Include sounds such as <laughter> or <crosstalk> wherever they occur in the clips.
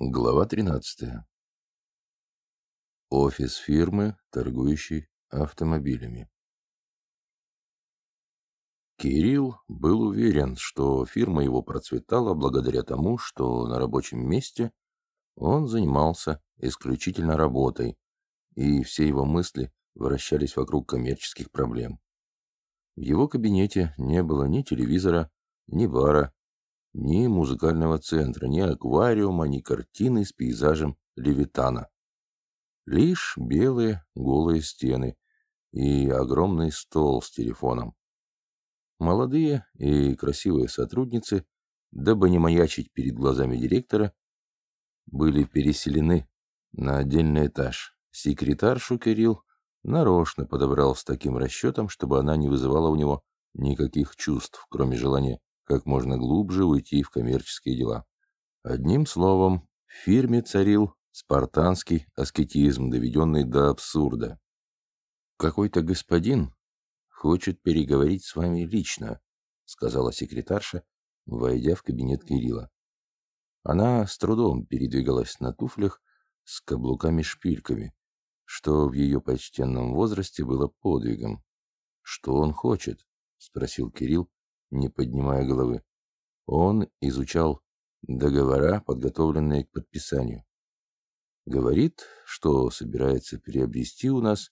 Глава 13. Офис фирмы, торгующей автомобилями. Кирилл был уверен, что фирма его процветала благодаря тому, что на рабочем месте он занимался исключительно работой, и все его мысли вращались вокруг коммерческих проблем. В его кабинете не было ни телевизора, ни бара, ни музыкального центра, ни аквариума, ни картины с пейзажем Левитана. Лишь белые голые стены и огромный стол с телефоном. Молодые и красивые сотрудницы, дабы не маячить перед глазами директора, были переселены на отдельный этаж. Секретаршу Кирилл нарочно подобрал с таким расчетом, чтобы она не вызывала у него никаких чувств, кроме желания как можно глубже уйти в коммерческие дела. Одним словом, в фирме царил спартанский аскетизм, доведенный до абсурда. «Какой-то господин хочет переговорить с вами лично», сказала секретарша, войдя в кабинет Кирилла. Она с трудом передвигалась на туфлях с каблуками-шпильками, что в ее почтенном возрасте было подвигом. «Что он хочет?» — спросил Кирилл, не поднимая головы. Он изучал договора, подготовленные к подписанию. Говорит, что собирается приобрести у нас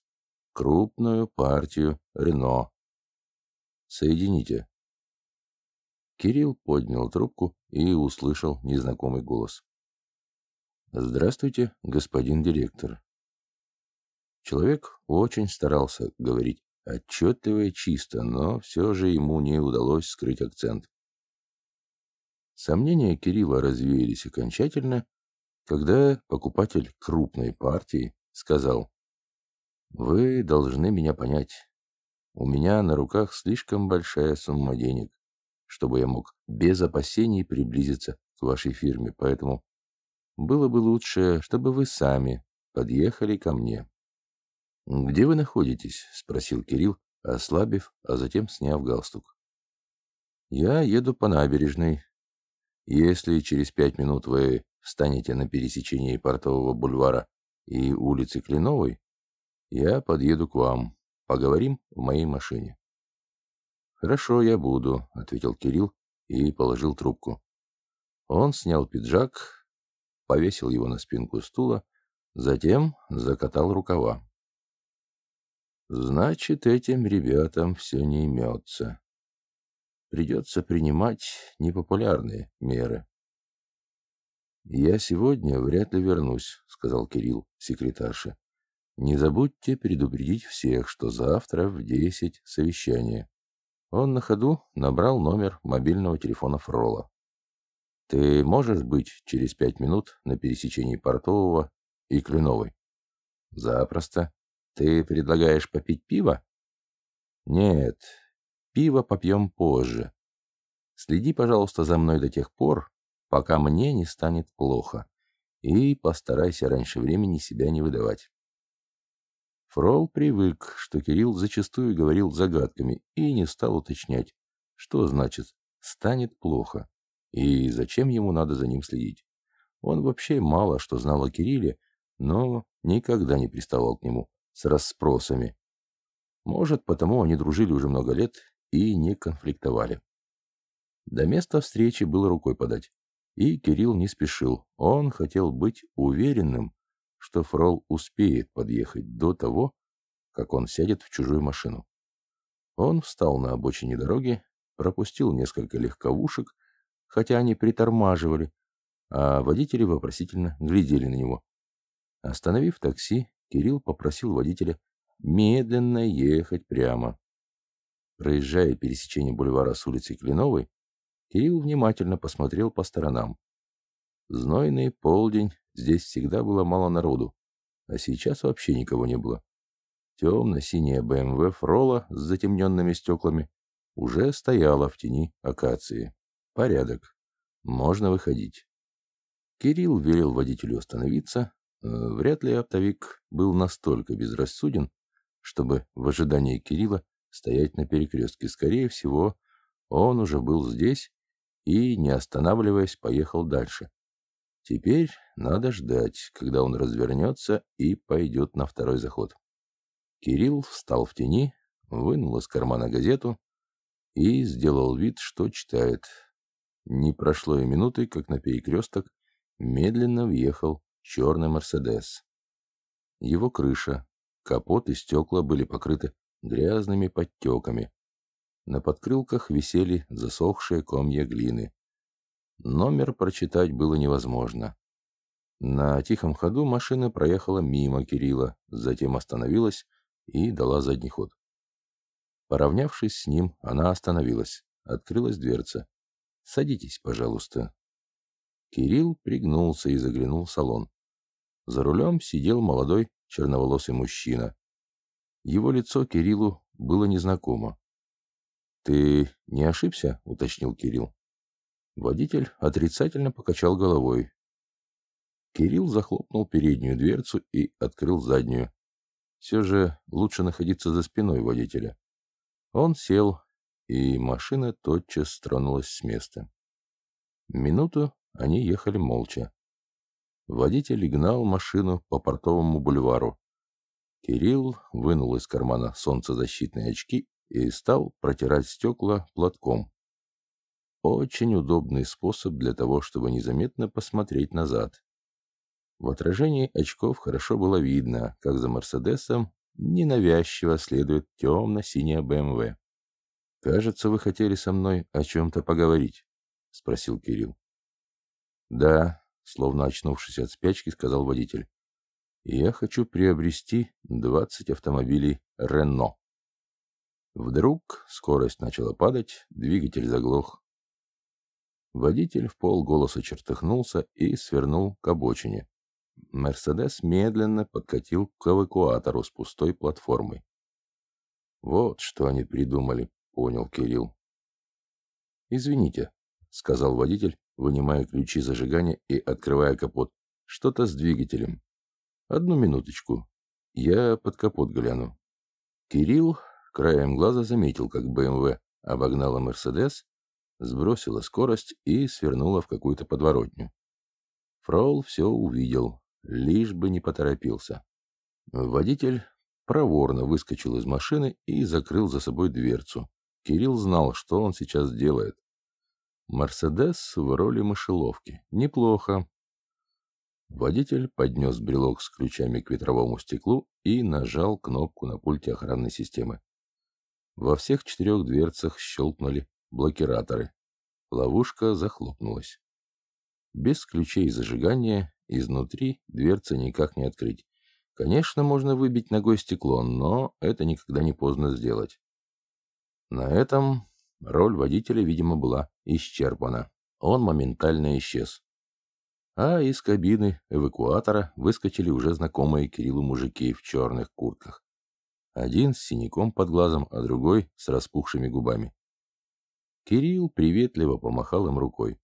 крупную партию Рено. Соедините. Кирилл поднял трубку и услышал незнакомый голос. «Здравствуйте, господин директор». Человек очень старался говорить отчетливо и чисто, но все же ему не удалось скрыть акцент. Сомнения Кирилла развеялись окончательно, когда покупатель крупной партии сказал, «Вы должны меня понять. У меня на руках слишком большая сумма денег, чтобы я мог без опасений приблизиться к вашей фирме, поэтому было бы лучше, чтобы вы сами подъехали ко мне». «Где вы находитесь?» — спросил Кирилл, ослабив, а затем сняв галстук. «Я еду по набережной. Если через пять минут вы встанете на пересечении Портового бульвара и улицы Кленовой, я подъеду к вам. Поговорим в моей машине». «Хорошо, я буду», — ответил Кирилл и положил трубку. Он снял пиджак, повесил его на спинку стула, затем закатал рукава. Значит, этим ребятам все не имется. Придется принимать непопулярные меры. «Я сегодня вряд ли вернусь», — сказал Кирилл секретарше. «Не забудьте предупредить всех, что завтра в десять совещание». Он на ходу набрал номер мобильного телефона Фрола. «Ты можешь быть через пять минут на пересечении Портового и Кленовой?» «Запросто. Ты предлагаешь попить пиво? Нет, пиво попьем позже. Следи, пожалуйста, за мной до тех пор, пока мне не станет плохо, и постарайся раньше времени себя не выдавать. Фрол привык, что Кирилл зачастую говорил загадками и не стал уточнять, что значит «станет плохо» и зачем ему надо за ним следить. Он вообще мало что знал о Кирилле, но никогда не приставал к нему с расспросами. Может, потому они дружили уже много лет и не конфликтовали. До места встречи было рукой подать. И Кирилл не спешил. Он хотел быть уверенным, что Фрол успеет подъехать до того, как он сядет в чужую машину. Он встал на обочине дороги, пропустил несколько легковушек, хотя они притормаживали, а водители вопросительно глядели на него. Остановив такси, Кирилл попросил водителя медленно ехать прямо. Проезжая пересечение бульвара с улицей Клиновой, Кирилл внимательно посмотрел по сторонам. Знойный полдень, здесь всегда было мало народу, а сейчас вообще никого не было. Темно-синяя БМВ Фрола с затемненными стеклами уже стояла в тени акации. Порядок. Можно выходить. Кирилл велел водителю остановиться, вряд ли оптовик был настолько безрассуден, чтобы в ожидании Кирилла стоять на перекрестке. Скорее всего, он уже был здесь и, не останавливаясь, поехал дальше. Теперь надо ждать, когда он развернется и пойдет на второй заход. Кирилл встал в тени, вынул из кармана газету и сделал вид, что читает. Не прошло и минуты, как на перекресток медленно въехал черный «Мерседес». Его крыша, капот и стекла были покрыты грязными подтеками. На подкрылках висели засохшие комья глины. Номер прочитать было невозможно. На тихом ходу машина проехала мимо Кирилла, затем остановилась и дала задний ход. Поравнявшись с ним, она остановилась. Открылась дверца. «Садитесь, пожалуйста». Кирилл пригнулся и заглянул в салон. За рулем сидел молодой черноволосый мужчина. Его лицо Кириллу было незнакомо. «Ты не ошибся?» — уточнил Кирилл. Водитель отрицательно покачал головой. Кирилл захлопнул переднюю дверцу и открыл заднюю. Все же лучше находиться за спиной водителя. Он сел, и машина тотчас тронулась с места. Минуту они ехали молча. Водитель гнал машину по портовому бульвару. Кирилл вынул из кармана солнцезащитные очки и стал протирать стекла платком. Очень удобный способ для того, чтобы незаметно посмотреть назад. В отражении очков хорошо было видно, как за Мерседесом ненавязчиво следует темно-синяя БМВ. «Кажется, вы хотели со мной о чем-то поговорить», — спросил Кирилл. «Да», — словно очнувшись от спячки, сказал водитель. «Я хочу приобрести 20 автомобилей «Рено». Вдруг скорость начала падать, двигатель заглох. Водитель в полголоса чертыхнулся и свернул к обочине. Мерседес медленно подкатил к эвакуатору с пустой платформой. «Вот что они придумали», — понял Кирилл. «Извините», — сказал водитель, вынимая ключи зажигания и открывая капот. «Что-то с двигателем. Одну минуточку. Я под капот гляну». Кирилл краем глаза заметил, как БМВ обогнала Мерседес сбросила скорость и свернула в какую-то подворотню. Фрол все увидел, лишь бы не поторопился. Водитель проворно выскочил из машины и закрыл за собой дверцу. Кирилл знал, что он сейчас делает. «Мерседес» в роли мышеловки. Неплохо. Водитель поднес брелок с ключами к ветровому стеклу и нажал кнопку на пульте охранной системы. Во всех четырех дверцах щелкнули блокираторы. Ловушка захлопнулась. Без ключей зажигания изнутри дверца никак не открыть. Конечно, можно выбить ногой стекло, но это никогда не поздно сделать. На этом роль водителя, видимо, была исчерпана. Он моментально исчез. А из кабины эвакуатора выскочили уже знакомые Кириллу мужики в черных куртках. Один с синяком под глазом, а другой с распухшими губами. Кирилл приветливо помахал им рукой.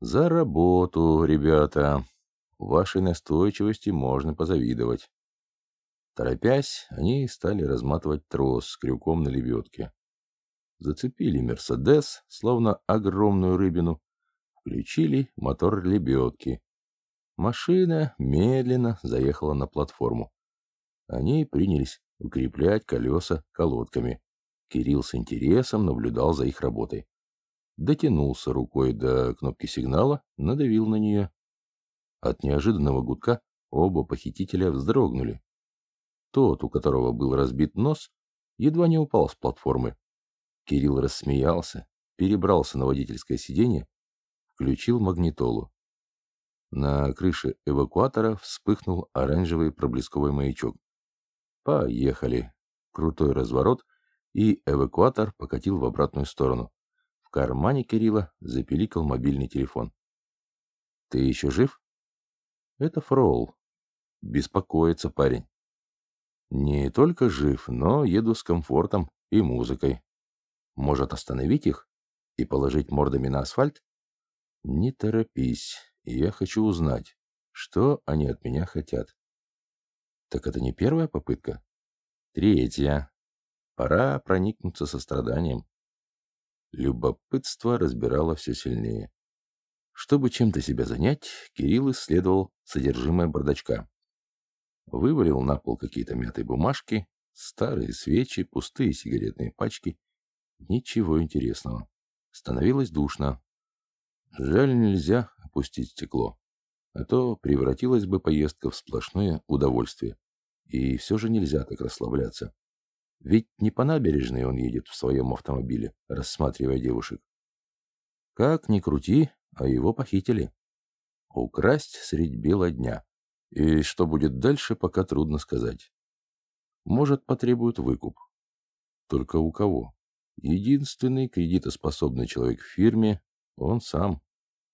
«За работу, ребята! Вашей настойчивости можно позавидовать». Торопясь, они стали разматывать трос с крюком на лебедке. Зацепили «Мерседес», словно огромную рыбину, включили мотор лебедки. Машина медленно заехала на платформу. Они принялись укреплять колеса колодками. Кирилл с интересом наблюдал за их работой. Дотянулся рукой до кнопки сигнала, надавил на нее. От неожиданного гудка оба похитителя вздрогнули. Тот, у которого был разбит нос, едва не упал с платформы. Кирилл рассмеялся, перебрался на водительское сиденье, включил магнитолу. На крыше эвакуатора вспыхнул оранжевый проблесковый маячок. Поехали. Крутой разворот — и эвакуатор покатил в обратную сторону. В кармане Кирилла запеликал мобильный телефон. «Ты еще жив?» «Это Фроул. Беспокоится парень. Не только жив, но еду с комфортом и музыкой. Может остановить их и положить мордами на асфальт? Не торопись, я хочу узнать, что они от меня хотят. Так это не первая попытка? Третья. Пора проникнуться состраданием. Любопытство разбирало все сильнее. Чтобы чем-то себя занять, Кирилл исследовал содержимое бардачка. Вывалил на пол какие-то мятые бумажки, старые свечи, пустые сигаретные пачки. Ничего интересного. Становилось душно. Жаль, нельзя опустить стекло. А то превратилась бы поездка в сплошное удовольствие. И все же нельзя так расслабляться. Ведь не по набережной он едет в своем автомобиле, рассматривая девушек. Как ни крути, а его похитили. Украсть средь бела дня. И что будет дальше, пока трудно сказать. Может, потребуют выкуп. Только у кого? Единственный кредитоспособный человек в фирме – он сам.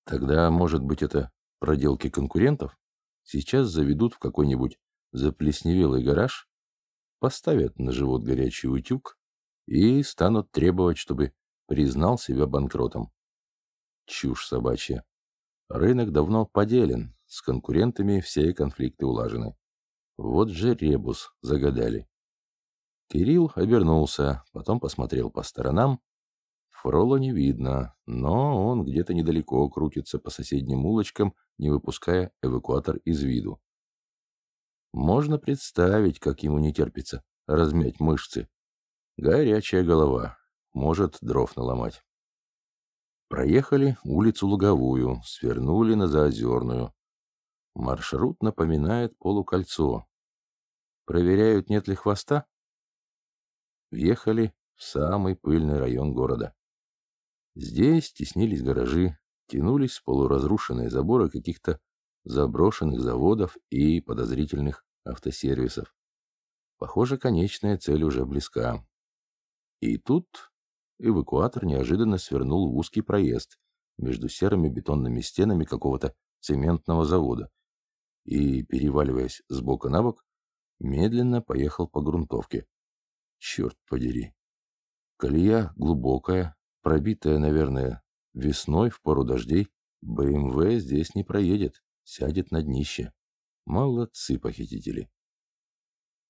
Тогда, может быть, это проделки конкурентов? Сейчас заведут в какой-нибудь заплесневелый гараж, поставят на живот горячий утюг и станут требовать, чтобы признал себя банкротом. Чушь собачья. Рынок давно поделен, с конкурентами все конфликты улажены. Вот же ребус загадали. Кирилл обернулся, потом посмотрел по сторонам. Фрола не видно, но он где-то недалеко крутится по соседним улочкам, не выпуская эвакуатор из виду. Можно представить, как ему не терпится размять мышцы. Горячая голова, может дров наломать. Проехали улицу Луговую, свернули на Заозерную. Маршрут напоминает полукольцо. Проверяют, нет ли хвоста? Въехали в самый пыльный район города. Здесь теснились гаражи, тянулись полуразрушенные заборы каких-то заброшенных заводов и подозрительных автосервисов. Похоже, конечная цель уже близка. И тут эвакуатор неожиданно свернул в узкий проезд между серыми бетонными стенами какого-то цементного завода и, переваливаясь с бока на бок, медленно поехал по грунтовке. Черт подери. Колея глубокая, пробитая, наверное, весной в пору дождей. БМВ здесь не проедет, сядет на днище. Молодцы похитители.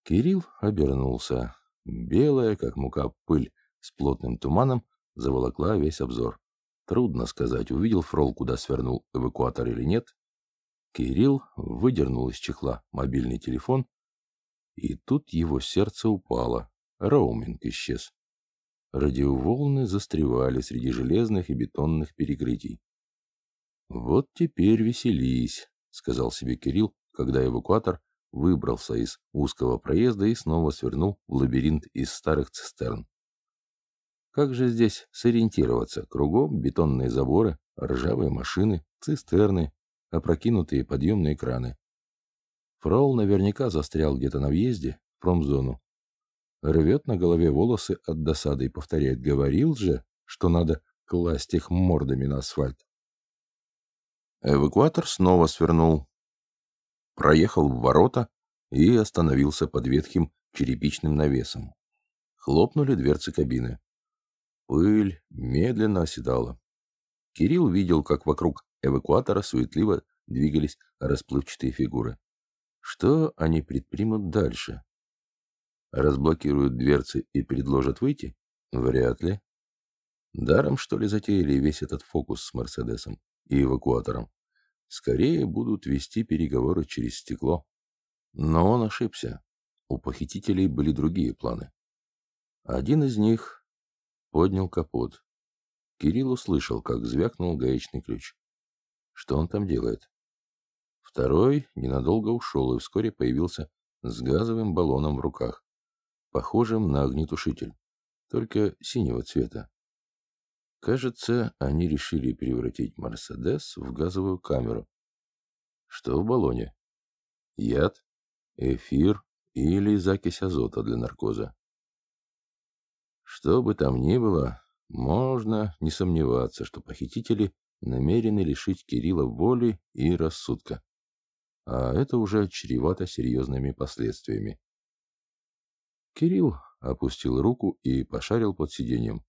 Кирилл обернулся. Белая, как мука, пыль с плотным туманом заволокла весь обзор. Трудно сказать, увидел Фрол, куда свернул эвакуатор или нет. Кирилл выдернул из чехла мобильный телефон, и тут его сердце упало. Роуминг исчез. Радиоволны застревали среди железных и бетонных перекрытий. «Вот теперь веселись», — сказал себе Кирилл, когда эвакуатор выбрался из узкого проезда и снова свернул в лабиринт из старых цистерн. Как же здесь сориентироваться? Кругом бетонные заборы, ржавые машины, цистерны, опрокинутые подъемные краны. Фрол наверняка застрял где-то на въезде в промзону. Рвет на голове волосы от досады и повторяет «Говорил же, что надо класть их мордами на асфальт». Эвакуатор снова свернул, проехал в ворота и остановился под ветхим черепичным навесом. Хлопнули дверцы кабины. Пыль медленно оседала. Кирилл видел, как вокруг эвакуатора суетливо двигались расплывчатые фигуры. Что они предпримут дальше? Разблокируют дверцы и предложат выйти? Вряд ли. Даром, что ли, затеяли весь этот фокус с Мерседесом и эвакуатором? Скорее будут вести переговоры через стекло. Но он ошибся. У похитителей были другие планы. Один из них Поднял капот. Кирилл услышал, как звякнул гаечный ключ. Что он там делает? Второй ненадолго ушел и вскоре появился с газовым баллоном в руках, похожим на огнетушитель, только синего цвета. Кажется, они решили превратить «Мерседес» в газовую камеру. Что в баллоне? Яд? Эфир или закись азота для наркоза? Что бы там ни было, можно не сомневаться, что похитители намерены лишить Кирилла воли и рассудка. А это уже чревато серьезными последствиями. Кирилл опустил руку и пошарил под сиденьем.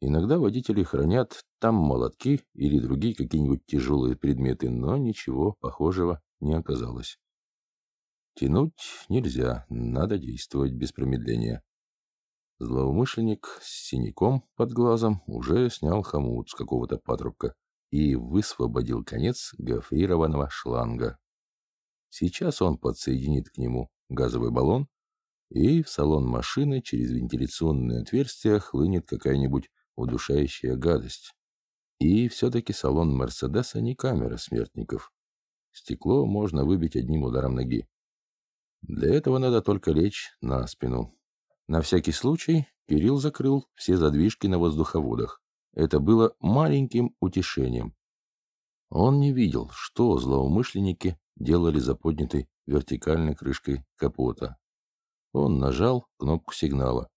Иногда водители хранят там молотки или другие какие-нибудь тяжелые предметы, но ничего похожего не оказалось. Тянуть нельзя, надо действовать без промедления. Злоумышленник с синяком под глазом уже снял хомут с какого-то патрубка и высвободил конец гофрированного шланга. Сейчас он подсоединит к нему газовый баллон, и в салон машины через вентиляционное отверстие хлынет какая-нибудь удушающая гадость. И все-таки салон Мерседеса не камера смертников. Стекло можно выбить одним ударом ноги. Для этого надо только лечь на спину. На всякий случай Кирилл закрыл все задвижки на воздуховодах. Это было маленьким утешением. Он не видел, что злоумышленники делали за поднятой вертикальной крышкой капота. Он нажал кнопку сигнала.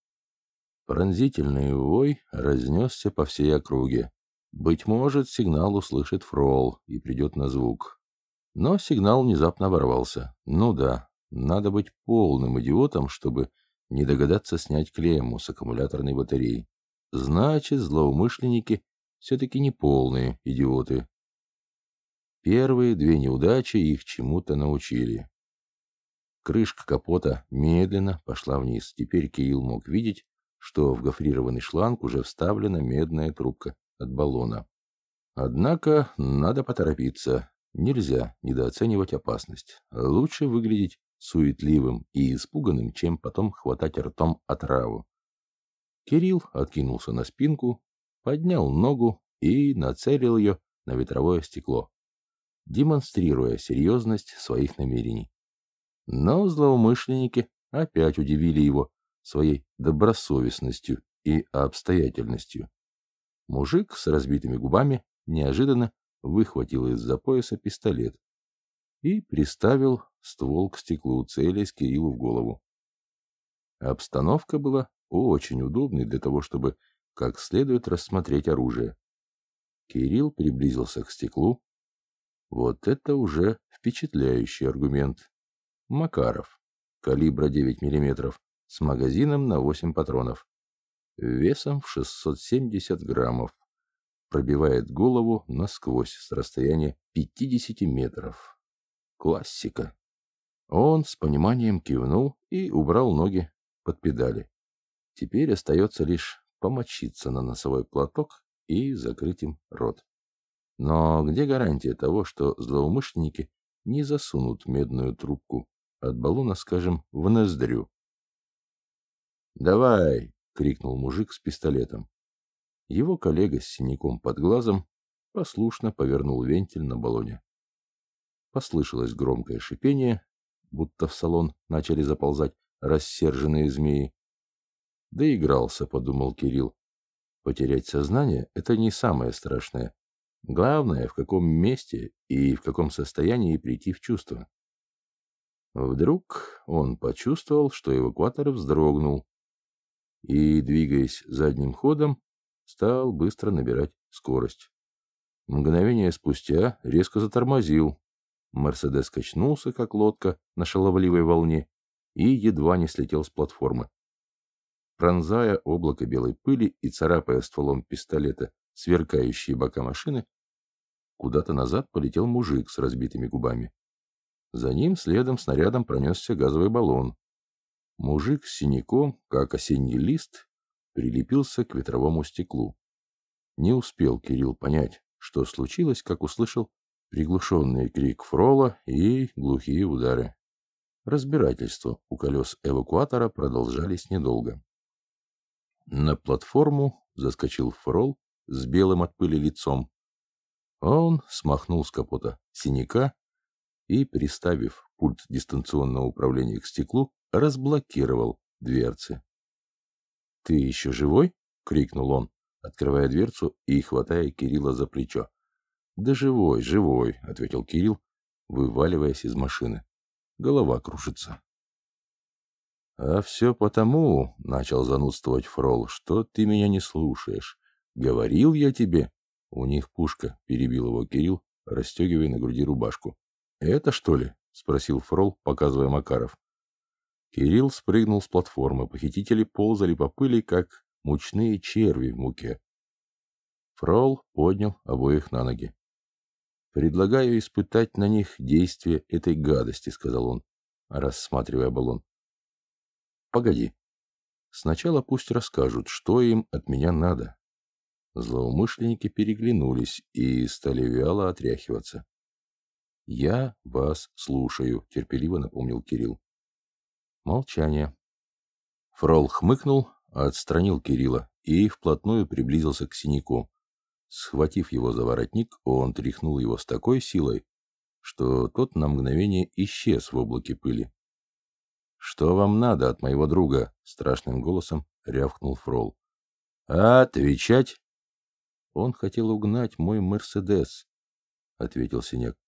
Пронзительный вой разнесся по всей округе. Быть может, сигнал услышит Фрол и придет на звук. Но сигнал внезапно оборвался. Ну да, надо быть полным идиотом, чтобы не догадаться снять клемму с аккумуляторной батареи. Значит, злоумышленники все-таки не полные идиоты. Первые две неудачи их чему-то научили. Крышка капота медленно пошла вниз. Теперь Кирилл мог видеть, что в гофрированный шланг уже вставлена медная трубка от баллона. Однако надо поторопиться. Нельзя недооценивать опасность. Лучше выглядеть суетливым и испуганным, чем потом хватать ртом отраву. Кирилл откинулся на спинку, поднял ногу и нацелил ее на ветровое стекло, демонстрируя серьезность своих намерений. Но злоумышленники опять удивили его своей добросовестностью и обстоятельностью. Мужик с разбитыми губами неожиданно выхватил из-за пояса пистолет и приставил ствол к стеклу, целясь Кириллу в голову. Обстановка была очень удобной для того, чтобы как следует рассмотреть оружие. Кирилл приблизился к стеклу. Вот это уже впечатляющий аргумент. Макаров, калибра 9 мм, с магазином на 8 патронов, весом в 670 граммов, пробивает голову насквозь с расстояния 50 метров. Классика. Он с пониманием кивнул и убрал ноги под педали. Теперь остается лишь помочиться на носовой платок и закрыть им рот. Но где гарантия того, что злоумышленники не засунут медную трубку от баллона, скажем, в ноздрю? «Давай!» — крикнул мужик с пистолетом. Его коллега с синяком под глазом послушно повернул вентиль на баллоне. Послышалось громкое шипение, будто в салон начали заползать рассерженные змеи. «Доигрался», — подумал Кирилл. «Потерять сознание — это не самое страшное. Главное, в каком месте и в каком состоянии прийти в чувство». Вдруг он почувствовал, что эвакуатор вздрогнул и, двигаясь задним ходом, стал быстро набирать скорость. Мгновение спустя резко затормозил. Мерседес качнулся, как лодка на шаловливой волне, и едва не слетел с платформы. Пронзая облако белой пыли и царапая стволом пистолета сверкающие бока машины, куда-то назад полетел мужик с разбитыми губами. За ним следом снарядом пронесся газовый баллон. Мужик с синяком, как осенний лист, прилепился к ветровому стеклу. Не успел Кирилл понять, что случилось, как услышал приглушенный крик Фрола и глухие удары. Разбирательства у колес эвакуатора продолжались недолго. На платформу заскочил Фрол с белым от пыли лицом. Он смахнул с капота синяка и, приставив пульт дистанционного управления к стеклу, разблокировал дверцы. «Ты еще живой?» — крикнул он, открывая дверцу и хватая Кирилла за плечо. «Да живой, живой», — ответил Кирилл, вываливаясь из машины. Голова кружится. «А все потому, — начал занудствовать Фрол, — что ты меня не слушаешь. Говорил я тебе». «У них пушка», — перебил его Кирилл, расстегивая на груди рубашку. «Это что ли?» — спросил Фрол, показывая Макаров. Кирилл спрыгнул с платформы. Похитители ползали по пыли, как мучные черви в муке. Фрол поднял обоих на ноги. «Предлагаю испытать на них действие этой гадости», — сказал он, рассматривая баллон. «Погоди. Сначала пусть расскажут, что им от меня надо. Злоумышленники переглянулись и стали вяло отряхиваться. «Я вас слушаю», — терпеливо напомнил Кирилл. Молчание. Фрол хмыкнул, отстранил Кирилла и вплотную приблизился к синяку. Схватив его за воротник, он тряхнул его с такой силой, что тот на мгновение исчез в облаке пыли. «Что вам надо от моего друга?» — страшным голосом рявкнул Фрол. «Отвечать!» «Он хотел угнать мой Мерседес», — ответил Синяк.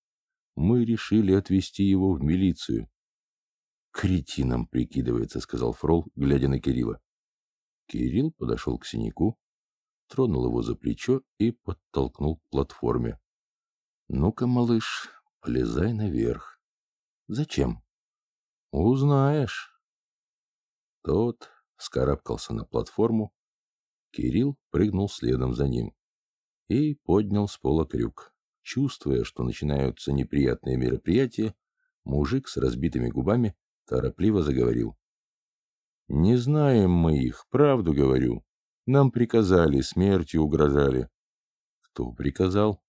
«Мы решили отвезти его в милицию». «Кретином прикидывается», — сказал Фрол, глядя на Кирилла. Кирилл подошел к Синяку, тронул его за плечо и подтолкнул к платформе. «Ну-ка, малыш, полезай наверх». «Зачем?» «Узнаешь». Тот вскарабкался на платформу. Кирилл прыгнул следом за ним и поднял с пола крюк. Чувствуя, что начинаются неприятные мероприятия, мужик с разбитыми губами торопливо заговорил. «Не знаем мы их, правду говорю. Нам приказали, смертью угрожали». «Кто приказал?»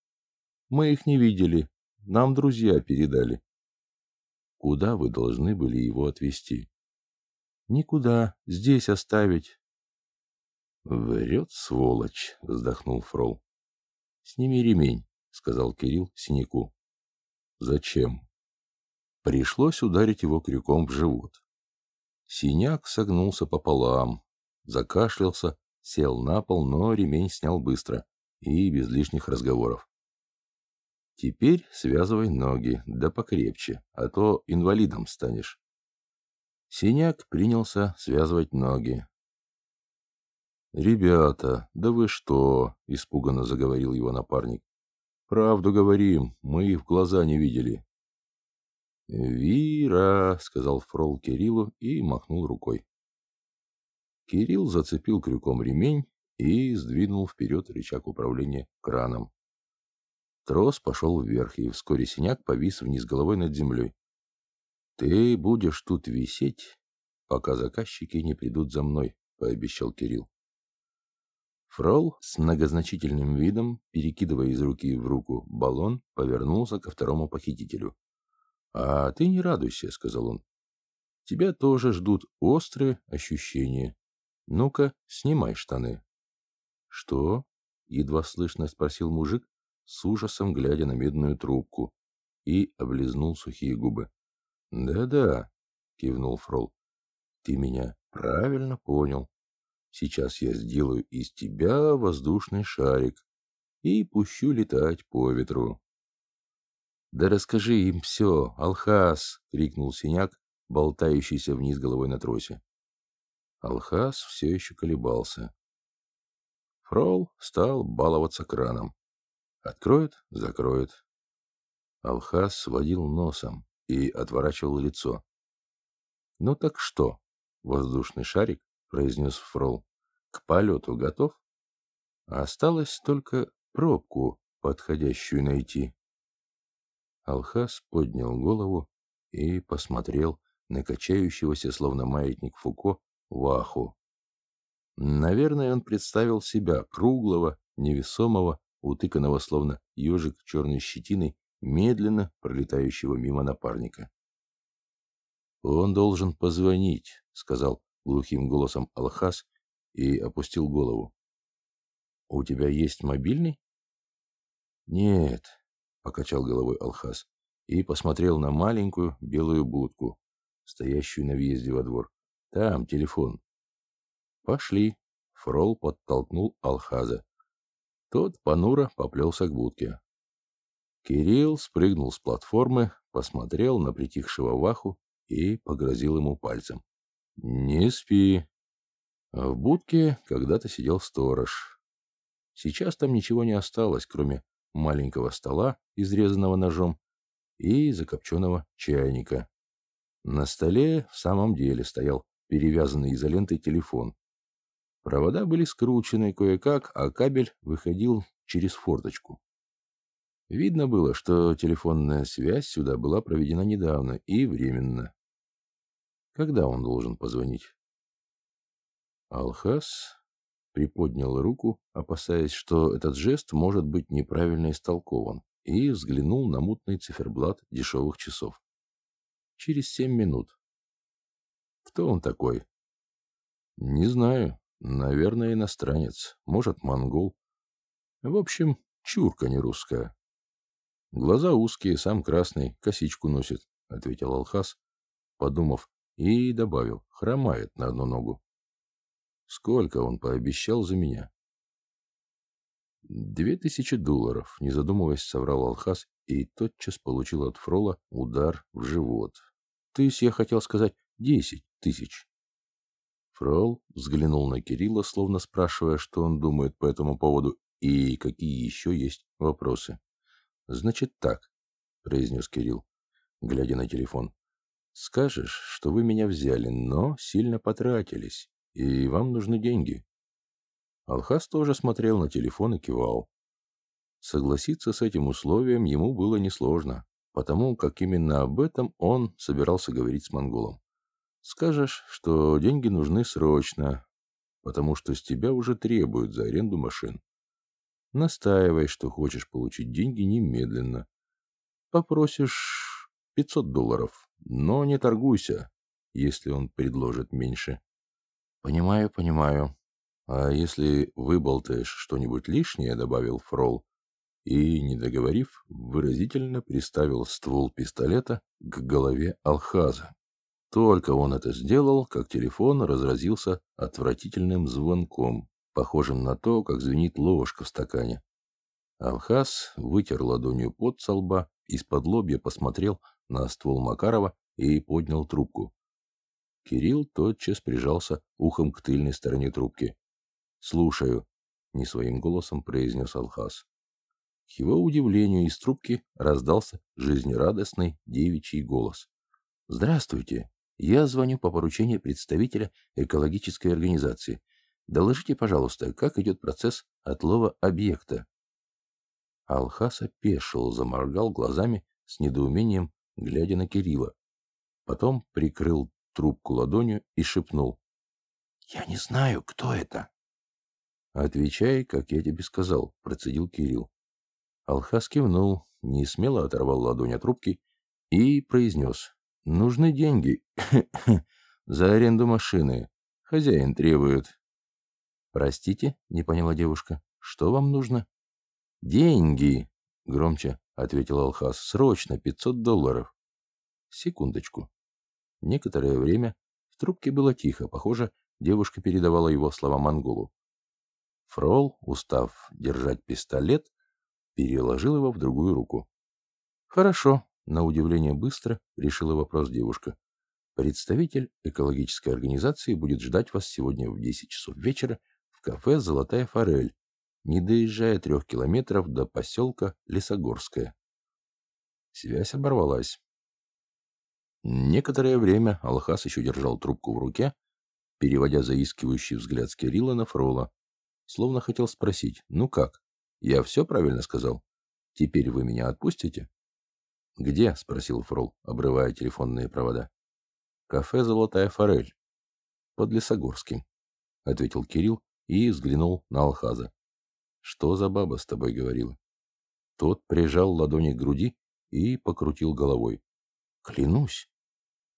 «Мы их не видели. Нам друзья передали». «Куда вы должны были его отвезти?» «Никуда. Здесь оставить». «Врет, сволочь!» — вздохнул Фрол. «Сними ремень», — сказал Кирилл синяку. «Зачем?» Пришлось ударить его крюком в живот. Синяк согнулся пополам, закашлялся, сел на пол, но ремень снял быстро и без лишних разговоров. «Теперь связывай ноги, да покрепче, а то инвалидом станешь». Синяк принялся связывать ноги. «Ребята, да вы что?» — испуганно заговорил его напарник. «Правду говорим, мы их в глаза не видели». «Вира!» — сказал Фрол Кириллу и махнул рукой. Кирилл зацепил крюком ремень и сдвинул вперед рычаг управления краном. Трос пошел вверх, и вскоре синяк повис вниз головой над землей. «Ты будешь тут висеть, пока заказчики не придут за мной», — пообещал Кирилл. Фрол с многозначительным видом, перекидывая из руки в руку баллон, повернулся ко второму похитителю. «А ты не радуйся», — сказал он. «Тебя тоже ждут острые ощущения. Ну-ка, снимай штаны». «Что?» — едва слышно спросил мужик, с ужасом глядя на медную трубку, и облизнул сухие губы. «Да-да», — кивнул Фрол. «Ты меня правильно понял. Сейчас я сделаю из тебя воздушный шарик и пущу летать по ветру. «Да расскажи им все, Алхаз!» — крикнул синяк, болтающийся вниз головой на тросе. Алхаз все еще колебался. Фрол стал баловаться краном. Откроет — закроет. Алхаз сводил носом и отворачивал лицо. «Ну так что, воздушный шарик?» Произнес Фрол. К полету готов? Осталось только пробку подходящую найти. Алхас поднял голову и посмотрел на качающегося, словно маятник Фуко, Ваху. Наверное, он представил себя круглого, невесомого, утыканного, словно ежик черной щетиной, медленно пролетающего мимо напарника. «Он должен позвонить», — сказал глухим голосом Алхас и опустил голову. «У тебя есть мобильный?» «Нет», — покачал головой Алхас и посмотрел на маленькую белую будку, стоящую на въезде во двор. «Там телефон». «Пошли», — Фрол подтолкнул Алхаза. Тот понуро поплелся к будке. Кирилл спрыгнул с платформы, посмотрел на притихшего Ваху и погрозил ему пальцем. «Не спи». В будке когда-то сидел сторож. Сейчас там ничего не осталось, кроме маленького стола, изрезанного ножом, и закопченного чайника. На столе в самом деле стоял перевязанный изолентой телефон. Провода были скручены кое-как, а кабель выходил через форточку. Видно было, что телефонная связь сюда была проведена недавно и временно. Когда он должен позвонить? Алхас приподнял руку, опасаясь, что этот жест может быть неправильно истолкован, и взглянул на мутный циферблат дешевых часов. Через семь минут. Кто он такой? Не знаю. Наверное, иностранец. Может, монгол. В общем, чурка не русская. Глаза узкие, сам красный, косичку носит, ответил Алхас, подумав, и добавил, хромает на одну ногу. Сколько он пообещал за меня? Две тысячи долларов, не задумываясь, соврал Алхас и тотчас получил от Фрола удар в живот. То я хотел сказать десять тысяч. Фрол взглянул на Кирилла, словно спрашивая, что он думает по этому поводу и какие еще есть вопросы. «Значит так», — произнес Кирилл, глядя на телефон. «Скажешь, что вы меня взяли, но сильно потратились, и вам нужны деньги». Алхас тоже смотрел на телефон и кивал. Согласиться с этим условием ему было несложно, потому как именно об этом он собирался говорить с монголом. Скажешь, что деньги нужны срочно, потому что с тебя уже требуют за аренду машин. Настаивай, что хочешь получить деньги немедленно. Попросишь 500 долларов, но не торгуйся, если он предложит меньше. Понимаю, понимаю. А если выболтаешь что-нибудь лишнее, добавил Фрол, и, не договорив, выразительно приставил ствол пистолета к голове Алхаза. Только он это сделал, как телефон разразился отвратительным звонком, похожим на то, как звенит ложка в стакане. Алхас вытер ладонью пот со лба, из-под лобья посмотрел на ствол Макарова и поднял трубку. Кирилл тотчас прижался ухом к тыльной стороне трубки. «Слушаю», — не своим голосом произнес Алхас. К его удивлению из трубки раздался жизнерадостный девичий голос. «Здравствуйте. Я звоню по поручению представителя экологической организации. Доложите, пожалуйста, как идет процесс отлова объекта. Алхас опешил, заморгал глазами с недоумением, глядя на Кирилла. Потом прикрыл трубку ладонью и шепнул. «Я не знаю, кто это». «Отвечай, как я тебе сказал», — процедил Кирилл. Алхас кивнул, не смело оторвал ладонь от трубки и произнес. Нужны деньги <coughs> за аренду машины. Хозяин требует. Простите, не поняла девушка. Что вам нужно? Деньги, громче ответил Алхас. Срочно, 500 долларов. Секундочку. Некоторое время в трубке было тихо. Похоже, девушка передавала его слова монголу. Фрол, устав держать пистолет, переложил его в другую руку. «Хорошо», на удивление быстро решила вопрос девушка. Представитель экологической организации будет ждать вас сегодня в 10 часов вечера в кафе «Золотая форель», не доезжая трех километров до поселка Лесогорское. Связь оборвалась. Некоторое время Алхас еще держал трубку в руке, переводя заискивающий взгляд с Кирилла на Фрола, словно хотел спросить, ну как, я все правильно сказал? Теперь вы меня отпустите? «Где?» — спросил Фрол, обрывая телефонные провода. «Кафе «Золотая форель». «Под Лесогорским», — ответил Кирилл и взглянул на Алхаза. «Что за баба с тобой говорила?» Тот прижал ладони к груди и покрутил головой. «Клянусь,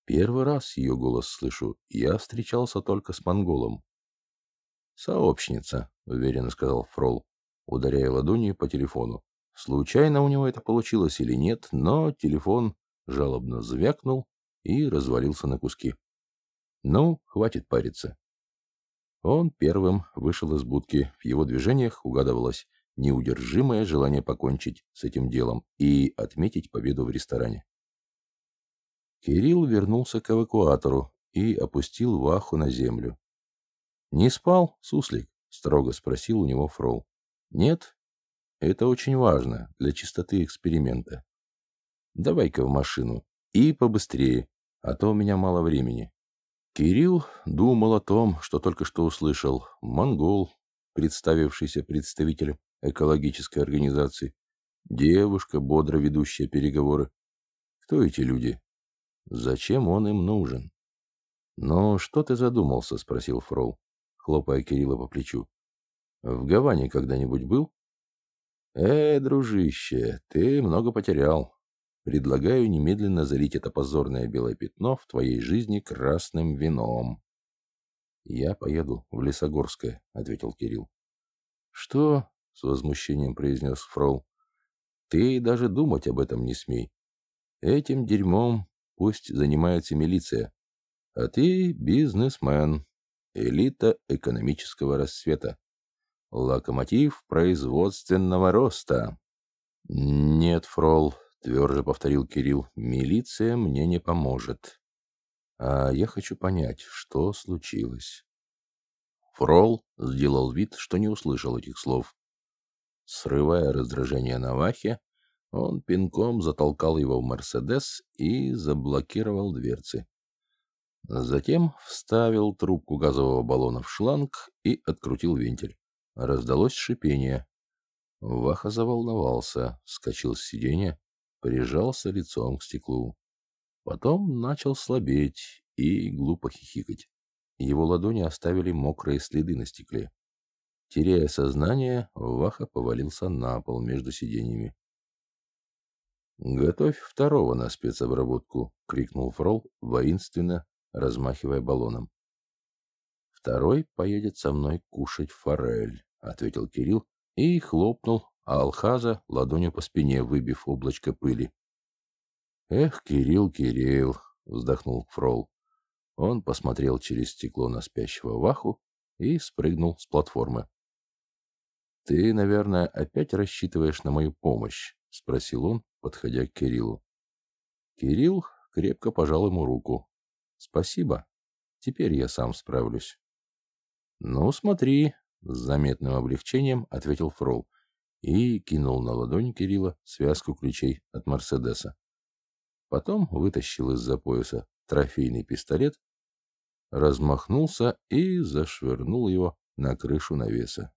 первый раз ее голос слышу. Я встречался только с монголом». «Сообщница», — уверенно сказал Фрол, ударяя ладонью по телефону. Случайно у него это получилось или нет, но телефон жалобно звякнул и развалился на куски. Ну, хватит париться. Он первым вышел из будки. В его движениях угадывалось неудержимое желание покончить с этим делом и отметить победу в ресторане. Кирилл вернулся к эвакуатору и опустил Ваху на землю. «Не спал, суслик?» — строго спросил у него Фрол. «Нет, это очень важно для чистоты эксперимента. Давай-ка в машину. И побыстрее, а то у меня мало времени. Кирилл думал о том, что только что услышал. Монгол, представившийся представителем экологической организации. Девушка, бодро ведущая переговоры. Кто эти люди? Зачем он им нужен? «Но что ты задумался?» — спросил Фрол, хлопая Кирилла по плечу. В Гаване когда-нибудь был? Э, дружище, ты много потерял. Предлагаю немедленно залить это позорное белое пятно в твоей жизни красным вином. Я поеду в Лесогорское, ответил Кирилл. Что? С возмущением произнес Фрол. Ты даже думать об этом не смей. Этим дерьмом пусть занимается милиция. А ты бизнесмен, элита экономического рассвета, локомотив производственного роста. Нет, Фрол, тверже повторил Кирилл, милиция мне не поможет. А я хочу понять, что случилось. Фрол сделал вид, что не услышал этих слов. Срывая раздражение на Вахе, он пинком затолкал его в «Мерседес» и заблокировал дверцы. Затем вставил трубку газового баллона в шланг и открутил вентиль. Раздалось шипение. Ваха заволновался, вскочил с сиденья, прижался лицом к стеклу. Потом начал слабеть и глупо хихикать. Его ладони оставили мокрые следы на стекле. Теряя сознание, Ваха повалился на пол между сиденьями. «Готовь второго на спецобработку!» — крикнул Фрол, воинственно размахивая баллоном. «Второй поедет со мной кушать форель», — ответил Кирилл и хлопнул Алхаза ладонью по спине, выбив облачко пыли. «Эх, Кирилл, Кирилл!» — вздохнул Фрол. Он посмотрел через стекло на спящего Ваху и спрыгнул с платформы. «Ты, наверное, опять рассчитываешь на мою помощь?» — спросил он, подходя к Кириллу. Кирилл крепко пожал ему руку. «Спасибо. Теперь я сам справлюсь». «Ну, смотри», — с заметным облегчением ответил Фрол и кинул на ладонь Кирилла связку ключей от Мерседеса. Потом вытащил из-за пояса трофейный пистолет, размахнулся и зашвырнул его на крышу навеса.